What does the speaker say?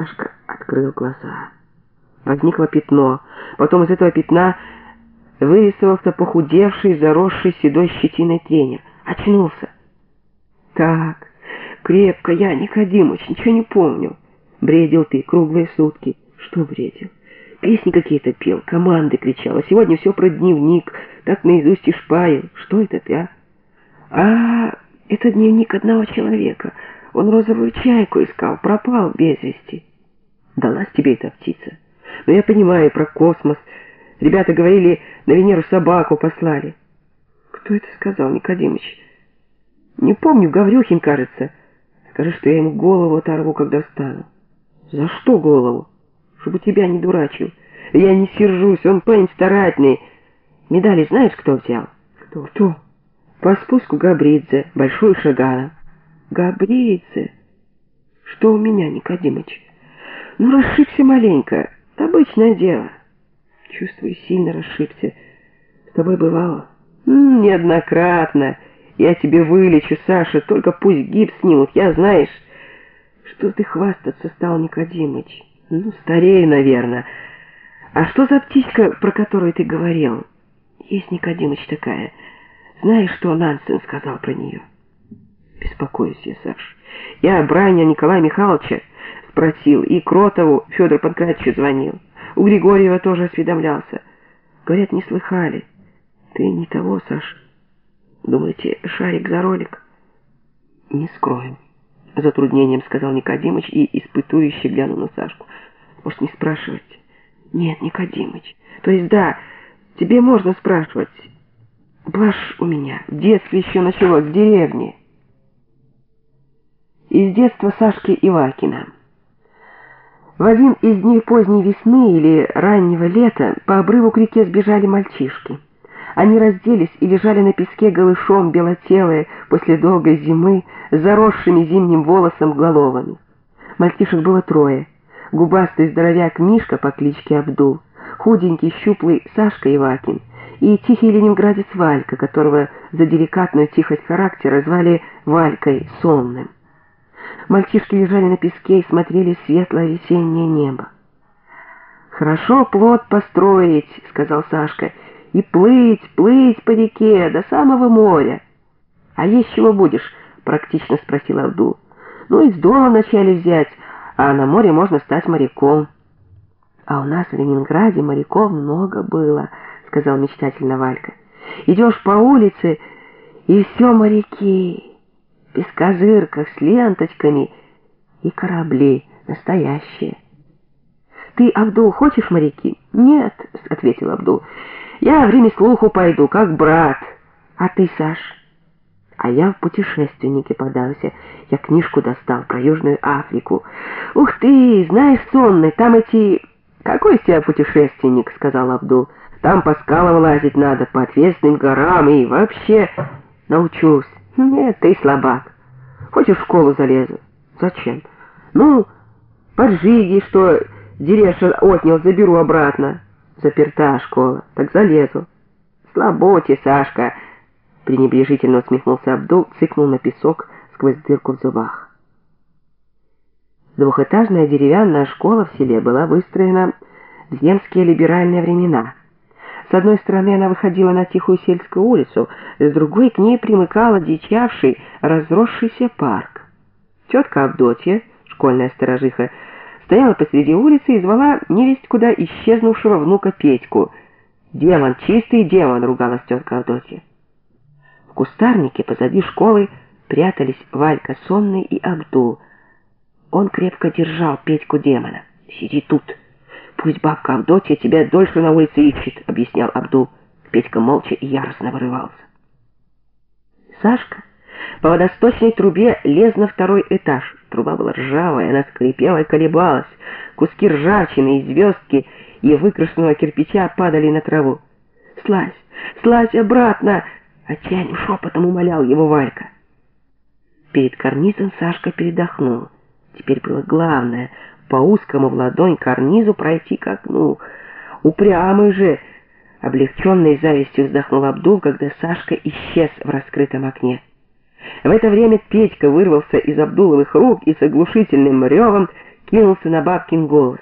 Сашка открыл глаза. Возникло пятно. Потом из этого пятна вырисовался похудевший, заросший седой щетиной тренер. Очнулся. Так, крепко я, Никодимыч, ничего не помню. Бредил ты круглые сутки. Что бредил? Песни какие-то пел, команды кричал. А сегодня все про дневник, так наизусть и шпаил. Что это ты, а? А, это дневник одного человека. Он розовую чайку искал, пропал без вести. Далась тебе эта птица. Но я понимаю про космос. Ребята говорили, на Венеру собаку послали. Кто это сказал, Никодимыч? Не помню, Гаврюхин, кажется. Скажи, что я ему голову оторву, когда встану. За что голову? Чтобы тебя не дурачил. Я не сержусь, он парень старательный. Медали знаешь, кто взял? Кто? Кто? По спуску Габридзе, Большой Шагана. Габридзе? Что у меня, Никодимыч? Ну, расшибся маленько. Обычное дело. Чувствую, сильно расшибся. С тобой бывало? Неоднократно. Я тебе вылечу, Саша, только пусть гипс снимут. Я, знаешь... Что ты хвастаться стал, Никодимыч? Ну, старее, наверное. А что за птичка, про которую ты говорил? Есть Никодимыч такая. Знаешь, что Нансен сказал про нее? Беспокоюсь я, Саш. Я Браня Николая Михайловича спросил, и Кротову Федор Панкратьевичу звонил. У Григорьева тоже осведомлялся. Говорят, не слыхали. Ты не того, Саш. Думаете, шарик за ролик? Не скроем. Затруднением сказал Никодимыч и испытующе глянул на Сашку. Может, не спрашивать? Нет, Никодимыч. То есть, да, тебе можно спрашивать. Блажь у меня. В детстве еще началось, в деревне. Из детства Сашки Ивакина. В один из дней поздней весны или раннего лета по обрыву к реке сбежали мальчишки. Они разделись и лежали на песке голышом, белотелые, после долгой зимы, заросшими зимним волосом головами. Мальчишек было трое. Губастый здоровяк Мишка по кличке Абдул, худенький, щуплый Сашка Ивакин и тихий ленинградец Валька, которого за деликатную тихость характера звали Валькой Сонным. Мальчишки лежали на песке и смотрели светлое весеннее небо. «Хорошо плод построить», — сказал Сашка, — «и плыть, плыть по реке до самого моря». «А есть чего будешь?» — практично спросил Абдул. «Ну, из дома вначале взять, а на море можно стать моряком». «А у нас в Ленинграде моряков много было», — сказал мечтательно Валька. «Идешь по улице, и все моряки» пескозырках с ленточками и корабли настоящие. «Ты, Абдул, хочешь моряки?» «Нет», — ответил Абдул. «Я в ремеслуху пойду, как брат. А ты, Саш?» «А я в путешественники подался. Я книжку достал про Южную Африку. Ух ты, знаешь, сонный, там эти...» «Какой из тебя путешественник?» — сказал Абдул. «Там по скалам лазить надо, по ответственным горам и вообще...» «Научусь». Нет, ты слабак. Хочешь в школу залезу? Зачем? Ну, поджиги, что Дереша отнял, заберу обратно. Заперта школа. Так залезу. Слаботе, Сашка. Пренебрежительно усмехнулся Абдул, цыкнул на песок сквозь дырку в зубах. Двухэтажная деревянная школа в селе была выстроена в земские либеральные времена – с одной стороны она выходила на тихую сельскую улицу, с другой к ней примыкал дичавший, разросшийся парк. Тетка Авдотья, школьная сторожиха, стояла посреди улицы и звала невесть куда исчезнувшего внука Петьку. «Демон, чистый демон!» — ругалась тетка Авдотья. В кустарнике позади школы прятались Валька Сонный и Абдул. Он крепко держал Петьку демона. «Сиди тут!» «Пусть бабка Авдотья тебя дольше на улице ищет», — объяснял Абдул. Петька молча и яростно вырывался. Сашка по водосточной трубе лез на второй этаж. Труба была ржавая, она скрипела и колебалась. Куски ржавчины и звездки и выкрашенного кирпича падали на траву. «Слазь! Слазь обратно!» — отчаянным шепотом умолял его Валька. Перед карнизом Сашка передохнул. Теперь было главное — по узкому в ладонь карнизу пройти к окну. Упрямый же, облегченный завистью вздохнул Абдул, когда Сашка исчез в раскрытом окне. В это время Петька вырвался из Абдуловых рук и с оглушительным ревом кинулся на бабкин голос.